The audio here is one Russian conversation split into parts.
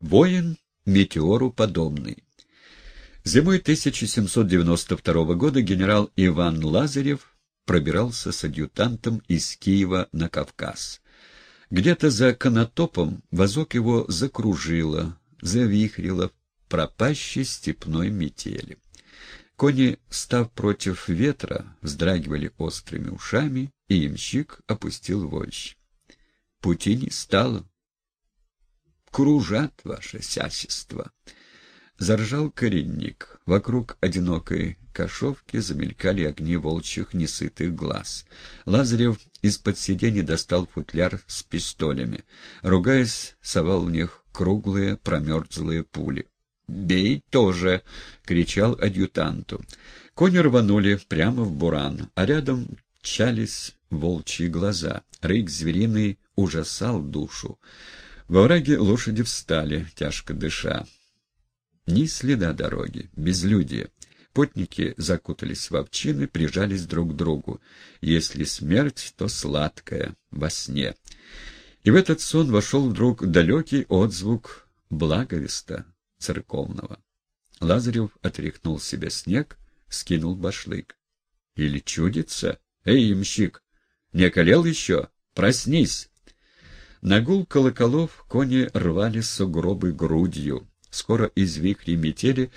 Воин метеору подобный. Зимой 1792 года генерал Иван Лазарев пробирался с адъютантом из Киева на Кавказ. Где-то за Конотопом возок его закружило, завихрило в пропащей степной метели. Кони, став против ветра, вздрагивали острыми ушами, и ямщик опустил вожжь. Пути не стало. Кружат ваше сясество. Заржал коренник. Вокруг одинокой кошовки замелькали огни волчьих несытых глаз. Лазарев из-под сиденья достал футляр с пистолями. Ругаясь, совал в них круглые промерзлые пули. «Бей тоже!» — кричал адъютанту. Кони рванули прямо в буран, а рядом чались волчьи глаза. Рык звериный ужасал душу. Во враге лошади встали, тяжко дыша. Ни следа дороги, безлюдие. Потники закутались в овчины, прижались друг к другу. Если смерть, то сладкая, во сне. И в этот сон вошел вдруг далекий отзвук благовеста церковного. Лазарев отряхнул себе снег, скинул башлык. Или чудится? Эй, ямщик, не околел еще? Проснись! На гул колоколов кони рвали сугробы грудью. Скоро из вихрей метели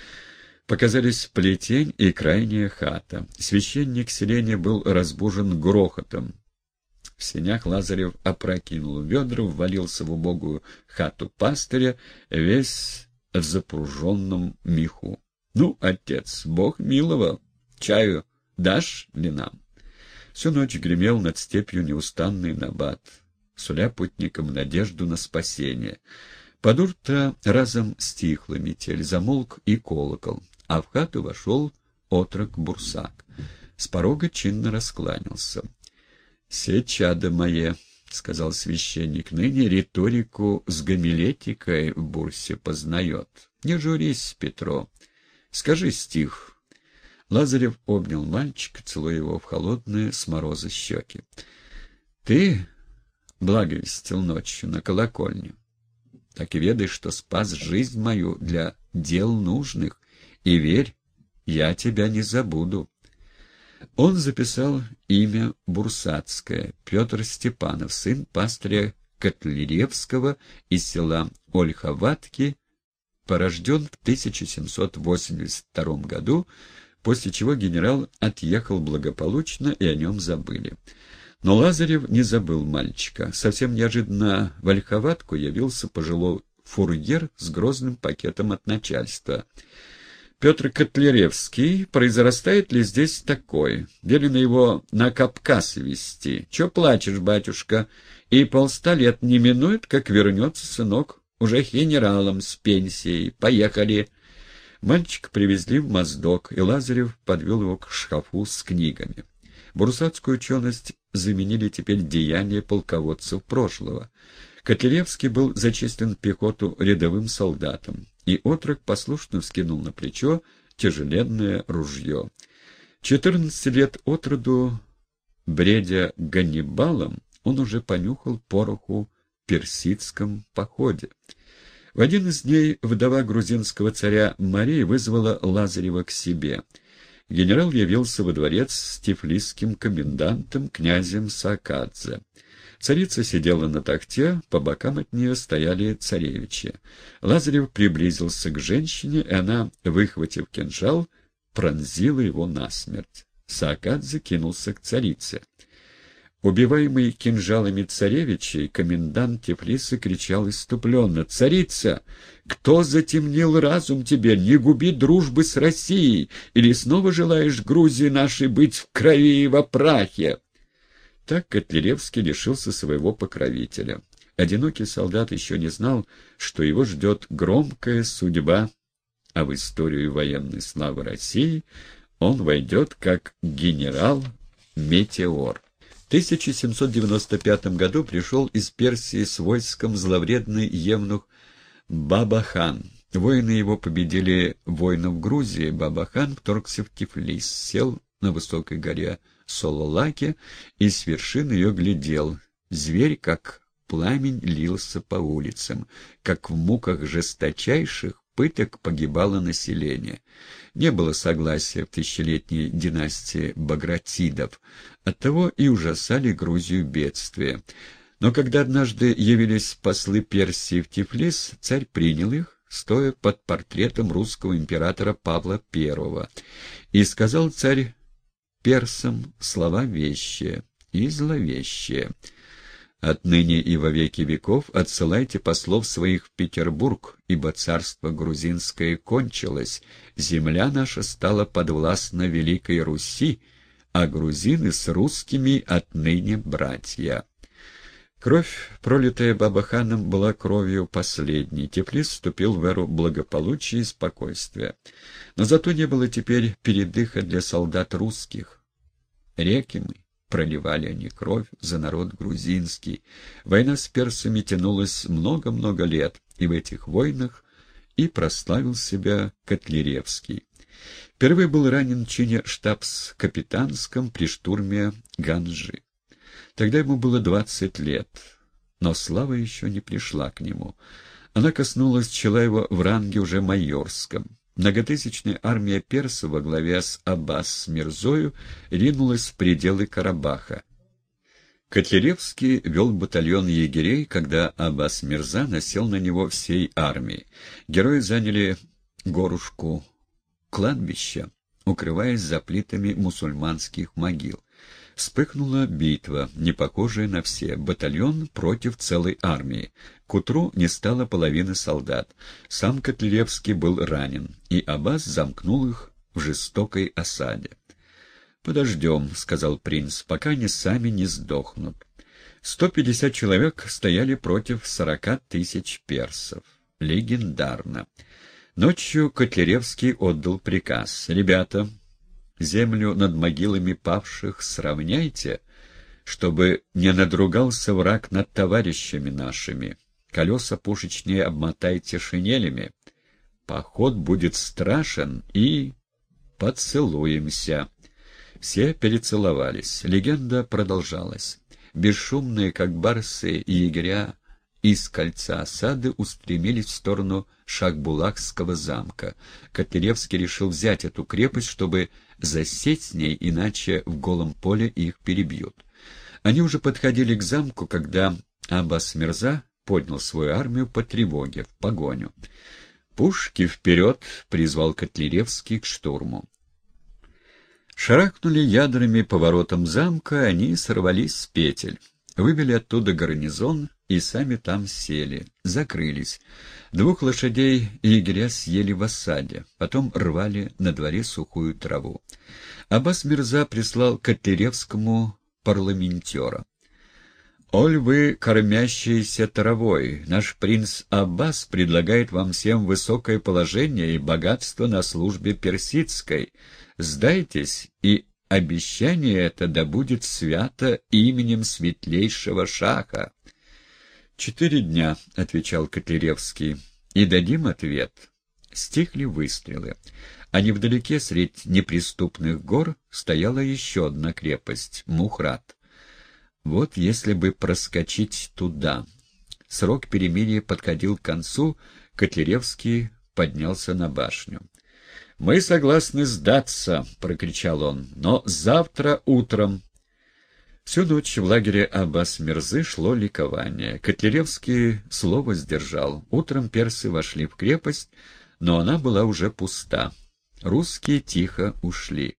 показались плетень и крайняя хата. Священник селения был разбужен грохотом. В сенях Лазарев опрокинул ведра, ввалился в убогую хату пастыря, весь в запруженном меху. — Ну, отец, бог милого, чаю дашь ли нам? Всю ночь гремел над степью неустанный набат суля путникам надежду на спасение. Под утро разом стихла метель, замолк и колокол, а в хату вошел отрок-бурсак. С порога чинно раскланялся. — Се чадо мое, — сказал священник, — ныне риторику с гомилетикой в бурсе познает. Не журись, Петро. Скажи стих. Лазарев обнял мальчика, целуя его в холодные с мороза щеки. — Ты благовестил ночью на колокольню. Так и ведай, что спас жизнь мою для дел нужных, и верь, я тебя не забуду. Он записал имя Бурсацкое, Петр Степанов, сын пастыря Котляревского из села Ольховатки, порожден в 1782 году, после чего генерал отъехал благополучно, и о нем забыли. Но Лазарев не забыл мальчика. Совсем неожиданно в Ольховатку явился пожилой фурьер с грозным пакетом от начальства. Петр Котляревский, произрастает ли здесь такой? Велено его на Кавказ вести. Че плачешь, батюшка? И полста лет не минует, как вернется сынок, уже генералом с пенсией. Поехали. Мальчика привезли в Моздок, и Лазарев подвел его к шкафу с книгами. Бурсатскую ученость заменили теперь деяния полководцев прошлого. Котляревский был зачислен в пехоту рядовым солдатом, и отрок послушно вскинул на плечо тяжеленное ружье. Четырнадцать лет от роду, бредя Ганнибалом, он уже понюхал пороху в персидском походе. В один из дней вдова грузинского царя Марии вызвала Лазарева к себе — генерал явился во дворец с тифлисским комендантом князем Сакадзе. Царица сидела на тахте, по бокам от нее стояли царевичи. Лазарев приблизился к женщине, и она, выхватив кинжал, пронзила его насмерть. Саакадзе кинулся к царице. Убиваемый кинжалами царевичей, комендант Тифлиса кричал иступленно. «Царица! Кто затемнил разум тебе? Не губи дружбы с Россией! Или снова желаешь Грузии нашей быть в крови и во прахе?» Так Котляревский лишился своего покровителя. Одинокий солдат еще не знал, что его ждет громкая судьба, а в историю военной славы России он войдет как генерал-метеор. 1795 году пришел из Персии с войском зловредный евнух Бабахан. Воины его победили воинов Грузии. Бабахан вторгся в Тифлис, сел на высокой горе Сололаке и с вершины ее глядел. Зверь, как пламень лился по улицам, как в муках жесточайших пыток погибало население. Не было согласия в тысячелетней династии Багратидов, оттого и ужасали Грузию бедствия. Но когда однажды явились послы Персии в Тифлис, царь принял их, стоя под портретом русского императора Павла I, и сказал царь персам слова вещие и зловещие. Отныне и во веки веков отсылайте послов своих в Петербург, ибо царство грузинское кончилось, земля наша стала подвластна Великой Руси, а грузины с русскими отныне братья. Кровь, пролитая Бабаханом, была кровью последней. Тифлис вступил в эру благополучия и спокойствия. Но зато не было теперь передыха для солдат русских. Реки мы, проливали они кровь за народ грузинский. Война с персами тянулась много-много лет, и в этих войнах и прославил себя Котляревский. Впервые был ранен в чине штабс-капитанском при штурме Ганжи. Тогда ему было двадцать лет, но слава еще не пришла к нему. Она коснулась Челаева в ранге уже майорском. Многотысячная армия персов во главе с Аббас Мирзою ринулась в пределы Карабаха. Котляревский вел батальон егерей, когда Аббас Мирза насел на него всей армией. Герои заняли горушку кладбища, укрываясь за плитами мусульманских могил. Вспыхнула битва, не на все, батальон против целой армии. К утру не стало половины солдат. Сам Котляревский был ранен, и Аббас замкнул их в жестокой осаде. «Подождем», — сказал принц, — «пока они сами не сдохнут». Сто пятьдесят человек стояли против сорока тысяч персов. Легендарно. Ночью Котляревский отдал приказ. «Ребята, землю над могилами павших сравняйте, чтобы не надругался враг над товарищами нашими. Колеса пушечнее обмотайте шинелями. Поход будет страшен и... поцелуемся. Все перецеловались. Легенда продолжалась. Бесшумные, как барсы и егеря, из кольца осады устремились в сторону Шахбулакского замка. Котляревский решил взять эту крепость, чтобы засесть с ней, иначе в голом поле их перебьют. Они уже подходили к замку, когда Аббас Мирза поднял свою армию по тревоге, в погоню. «Пушки вперед!» — призвал Котляревский к штурму. Шарахнули ядрами поворотом замка, они сорвались с петель. Вывели оттуда гарнизон и сами там сели, закрылись. Двух лошадей егеря съели в осаде, потом рвали на дворе сухую траву. Аббас Мирза прислал Котляревскому парламентера. «Оль вы, кормящиеся травой, наш принц Аббас предлагает вам всем высокое положение и богатство на службе персидской. Сдайтесь и Обещание это да будет свято именем светлейшего шаха. «Четыре дня», — отвечал Котляревский, — «и дадим ответ». Стихли выстрелы, а невдалеке средь неприступных гор стояла еще одна крепость — Мухрат. Вот если бы проскочить туда. Срок перемирия подходил к концу, Котляревский поднялся на башню. «Мы согласны сдаться», — прокричал он, — «но завтра утром». Всю ночь в лагере Аббас Мирзы шло ликование. Котляревский слово сдержал. Утром персы вошли в крепость, но она была уже пуста. Русские тихо ушли.